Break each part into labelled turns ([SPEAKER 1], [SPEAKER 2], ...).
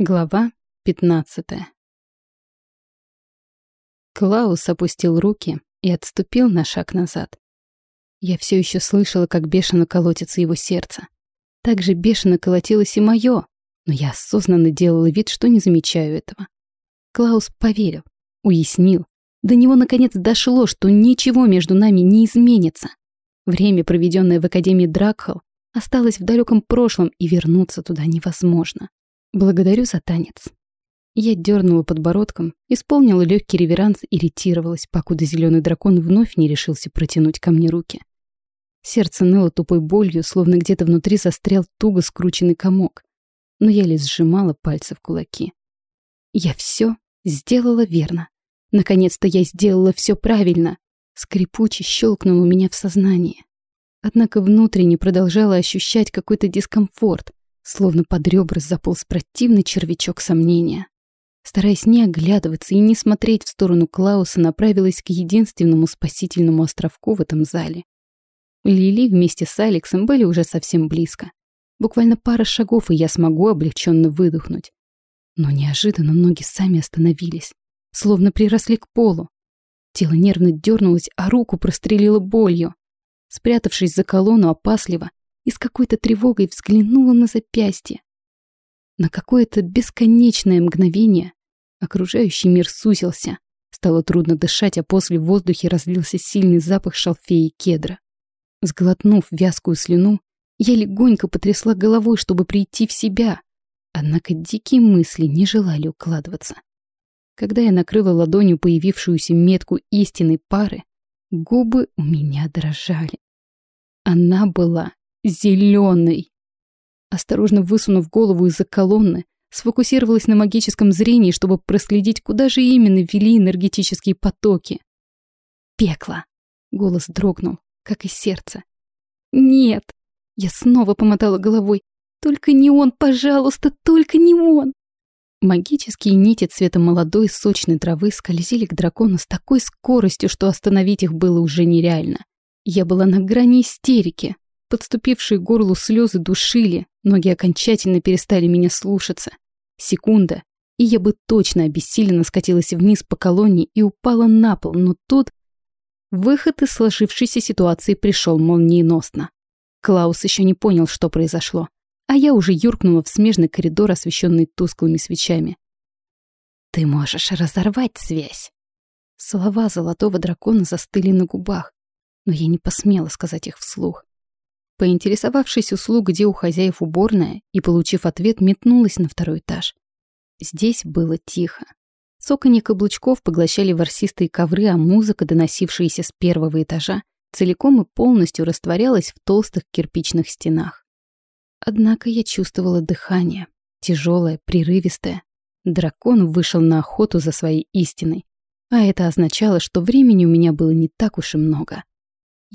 [SPEAKER 1] Глава 15 Клаус опустил руки и отступил на шаг назад. Я все еще слышала, как бешено колотится его сердце. Так же бешено колотилось и мое, но я осознанно делала вид, что не замечаю этого. Клаус поверил, уяснил. До него наконец дошло, что ничего между нами не изменится. Время, проведенное в Академии Дракхал, осталось в далеком прошлом, и вернуться туда невозможно. Благодарю за танец. Я дернула подбородком, исполнила легкий реверанс и ретировалась, покуда зеленый дракон вновь не решился протянуть ко мне руки. Сердце ныло тупой болью, словно где-то внутри застрял туго скрученный комок, но я лишь сжимала пальцы в кулаки. Я все сделала верно. Наконец-то я сделала все правильно. Скрипуче щелкнуло у меня в сознании. Однако внутренне продолжала ощущать какой-то дискомфорт — Словно под ребра заполз противный червячок сомнения. Стараясь не оглядываться и не смотреть в сторону Клауса, направилась к единственному спасительному островку в этом зале. Лили вместе с Алексом были уже совсем близко. Буквально пара шагов, и я смогу облегченно выдохнуть. Но неожиданно ноги сами остановились, словно приросли к полу. Тело нервно дернулось, а руку прострелило болью. Спрятавшись за колонну опасливо, и с какой-то тревогой взглянула на запястье. На какое-то бесконечное мгновение окружающий мир сузился. Стало трудно дышать, а после в воздухе разлился сильный запах шалфея и кедра. Сглотнув вязкую слюну, я легонько потрясла головой, чтобы прийти в себя. Однако дикие мысли не желали укладываться. Когда я накрыла ладонью появившуюся метку истинной пары, губы у меня дрожали. Она была зеленый. Осторожно высунув голову из-за колонны, сфокусировалась на магическом зрении, чтобы проследить, куда же именно вели энергетические потоки. Пекло. Голос дрогнул, как и сердце. Нет. Я снова помотала головой. Только не он, пожалуйста, только не он. Магические нити цвета молодой сочной травы скользили к дракону с такой скоростью, что остановить их было уже нереально. Я была на грани истерики, Подступившие к горлу слезы душили, ноги окончательно перестали меня слушаться. Секунда, и я бы точно обессиленно скатилась вниз по колонне и упала на пол, но тут... Выход из сложившейся ситуации пришел молниеносно. Клаус еще не понял, что произошло, а я уже юркнула в смежный коридор, освещенный тусклыми свечами. «Ты можешь разорвать связь!» Слова золотого дракона застыли на губах, но я не посмела сказать их вслух. Поинтересовавшись услуг, где у хозяев уборная, и получив ответ, метнулась на второй этаж. Здесь было тихо. Цоканье каблучков поглощали ворсистые ковры, а музыка, доносившаяся с первого этажа, целиком и полностью растворялась в толстых кирпичных стенах. Однако я чувствовала дыхание, тяжелое, прерывистое. Дракон вышел на охоту за своей истиной, а это означало, что времени у меня было не так уж и много.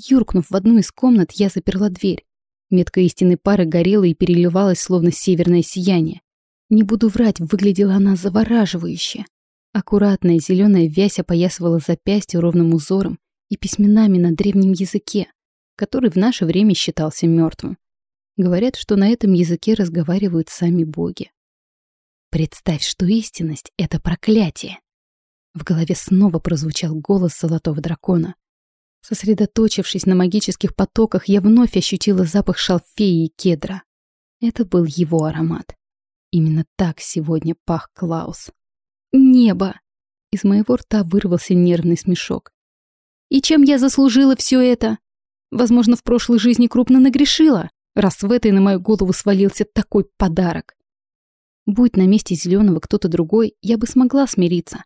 [SPEAKER 1] Юркнув в одну из комнат, я заперла дверь. Метка истинной пары горела и переливалась, словно северное сияние. Не буду врать, выглядела она завораживающе. Аккуратная зеленая вязь опоясывала запястье ровным узором и письменами на древнем языке, который в наше время считался мертвым. Говорят, что на этом языке разговаривают сами боги. Представь, что истинность — это проклятие. В голове снова прозвучал голос золотого дракона. Сосредоточившись на магических потоках, я вновь ощутила запах шалфея и кедра. Это был его аромат. Именно так сегодня пах Клаус. Небо! Из моего рта вырвался нервный смешок. И чем я заслужила все это? Возможно, в прошлой жизни крупно нагрешила, раз в этой на мою голову свалился такой подарок. Будь на месте зеленого кто-то другой, я бы смогла смириться.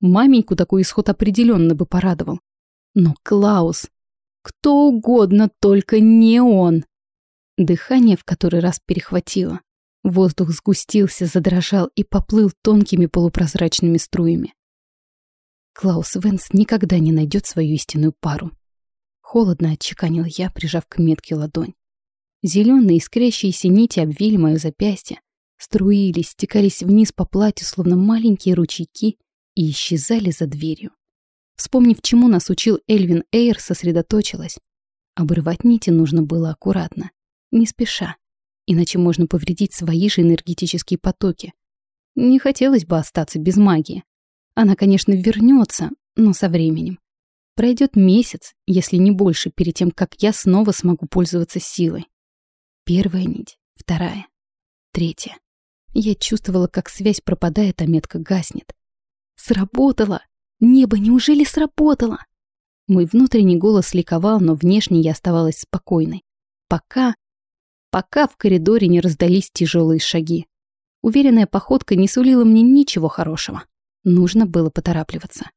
[SPEAKER 1] Маменьку такой исход определенно бы порадовал. Но Клаус... Кто угодно, только не он. Дыхание в который раз перехватило. Воздух сгустился, задрожал и поплыл тонкими полупрозрачными струями. Клаус Венс никогда не найдет свою истинную пару. Холодно отчеканил я, прижав к метке ладонь. Зеленые искрящиеся нити обвили мое запястье, струились, стекались вниз по платью, словно маленькие ручейки, и исчезали за дверью. Вспомнив, чему нас учил Эльвин Эйр, сосредоточилась. Обрывать нити нужно было аккуратно, не спеша, иначе можно повредить свои же энергетические потоки. Не хотелось бы остаться без магии. Она, конечно, вернется, но со временем. Пройдет месяц, если не больше, перед тем, как я снова смогу пользоваться силой. Первая нить, вторая, третья. Я чувствовала, как связь пропадает, а метка гаснет. Сработало! Небо, неужели сработало? Мой внутренний голос ликовал, но внешне я оставалась спокойной. Пока... Пока в коридоре не раздались тяжелые шаги. Уверенная походка не сулила мне ничего хорошего. Нужно было поторапливаться.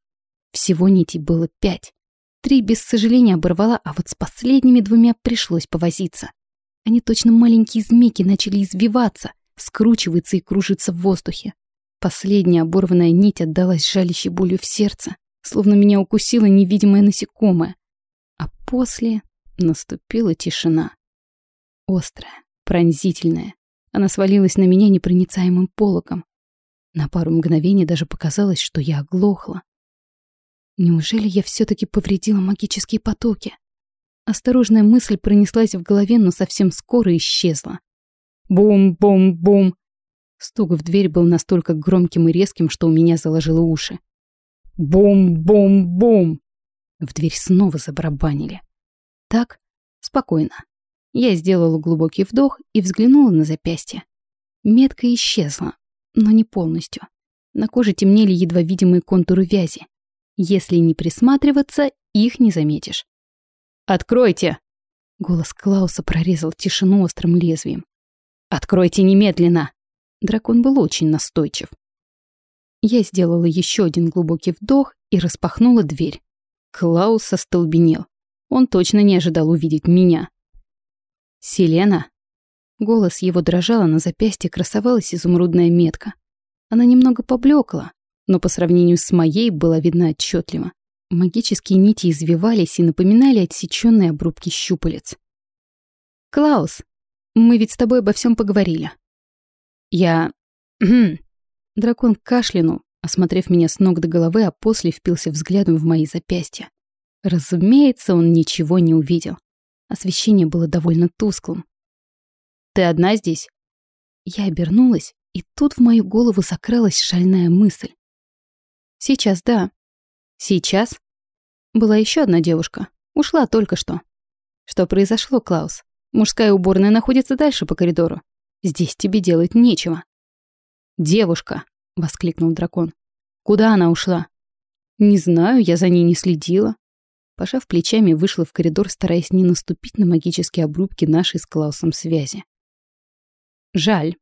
[SPEAKER 1] Всего нитей было пять. Три без сожаления оборвала, а вот с последними двумя пришлось повозиться. Они точно маленькие змейки начали извиваться, скручиваться и кружиться в воздухе. Последняя оборванная нить отдалась жалящей болью в сердце, словно меня укусило невидимое насекомое. А после наступила тишина. Острая, пронзительная. Она свалилась на меня непроницаемым пологом. На пару мгновений даже показалось, что я оглохла. Неужели я все-таки повредила магические потоки? Осторожная мысль пронеслась в голове, но совсем скоро исчезла. Бум-бум-бум! Стук в дверь был настолько громким и резким, что у меня заложило уши. Бум-бум-бум! В дверь снова забарабанили. Так, спокойно. Я сделала глубокий вдох и взглянула на запястье. Метка исчезла, но не полностью. На коже темнели едва видимые контуры вязи. Если не присматриваться, их не заметишь. «Откройте!» Голос Клауса прорезал тишину острым лезвием. «Откройте немедленно!» Дракон был очень настойчив. Я сделала еще один глубокий вдох и распахнула дверь. Клаус остолбенел. Он точно не ожидал увидеть меня. «Селена?» Голос его дрожал, на запястье красовалась изумрудная метка. Она немного поблекла, но по сравнению с моей была видна отчетливо. Магические нити извивались и напоминали отсеченные обрубки щупалец. «Клаус, мы ведь с тобой обо всем поговорили». «Я...» Дракон кашлянул, осмотрев меня с ног до головы, а после впился взглядом в мои запястья. Разумеется, он ничего не увидел. Освещение было довольно тусклым. «Ты одна здесь?» Я обернулась, и тут в мою голову закралась шальная мысль. Сейчас да. Сейчас? Была еще одна девушка. Ушла только что. Что произошло, Клаус? Мужская уборная находится дальше по коридору. Здесь тебе делать нечего. Девушка, воскликнул дракон. Куда она ушла? Не знаю, я за ней не следила. Пожав плечами, вышла в коридор, стараясь не наступить на магические обрубки нашей с Клаусом связи. Жаль.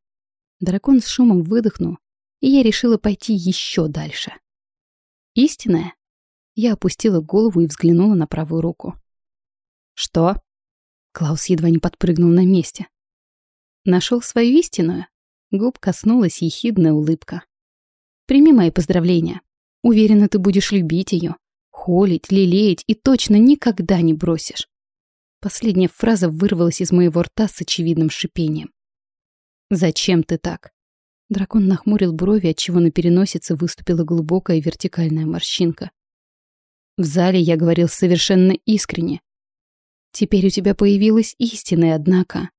[SPEAKER 1] Дракон с шумом выдохнул, и я решила пойти еще дальше. Истинная? Я опустила голову и взглянула на правую руку. Что? Клаус едва не подпрыгнул на месте. Нашел свою истинную? Губ коснулась ехидная улыбка. Прими мои поздравления. Уверена, ты будешь любить ее, холить, лелеять и точно никогда не бросишь. Последняя фраза вырвалась из моего рта с очевидным шипением. «Зачем ты так?» Дракон нахмурил брови, отчего на переносице выступила глубокая вертикальная морщинка. В зале я говорил совершенно искренне. Теперь у тебя появилась истина, однако.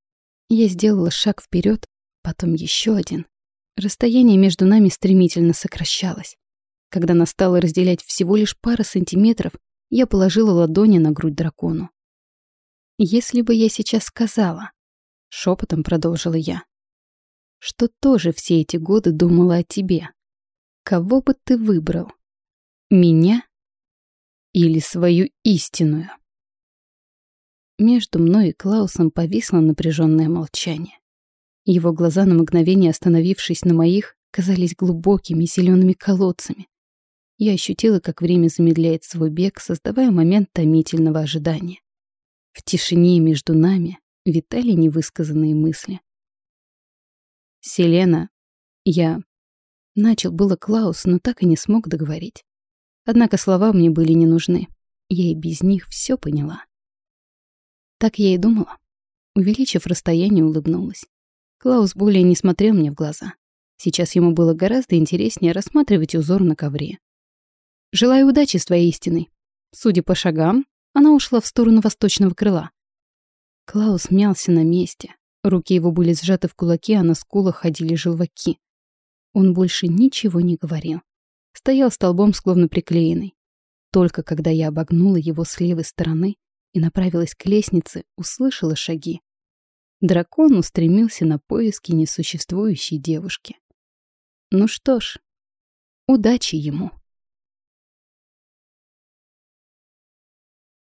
[SPEAKER 1] Я сделала шаг вперед, потом еще один. Расстояние между нами стремительно сокращалось. Когда настало разделять всего лишь пара сантиметров, я положила ладони на грудь дракону. «Если бы я сейчас сказала...» — шепотом продолжила я что тоже все эти годы думала о тебе. Кого бы ты выбрал? Меня или свою истинную? Между мной и Клаусом повисло напряженное молчание. Его глаза, на мгновение остановившись на моих, казались глубокими зелеными колодцами. Я ощутила, как время замедляет свой бег, создавая момент томительного ожидания. В тишине между нами витали невысказанные мысли. «Селена, я...» Начал было Клаус, но так и не смог договорить. Однако слова мне были не нужны. Я и без них все поняла. Так я и думала. Увеличив расстояние, улыбнулась. Клаус более не смотрел мне в глаза. Сейчас ему было гораздо интереснее рассматривать узор на ковре. «Желаю удачи с твоей истиной». Судя по шагам, она ушла в сторону восточного крыла. Клаус мялся на месте, Руки его были сжаты в кулаки, а на скулах ходили желваки. Он больше ничего не говорил. Стоял столбом, словно приклеенный. Только когда я обогнула его с левой стороны и направилась к лестнице, услышала шаги. Дракон устремился на поиски несуществующей девушки. Ну что ж, удачи ему.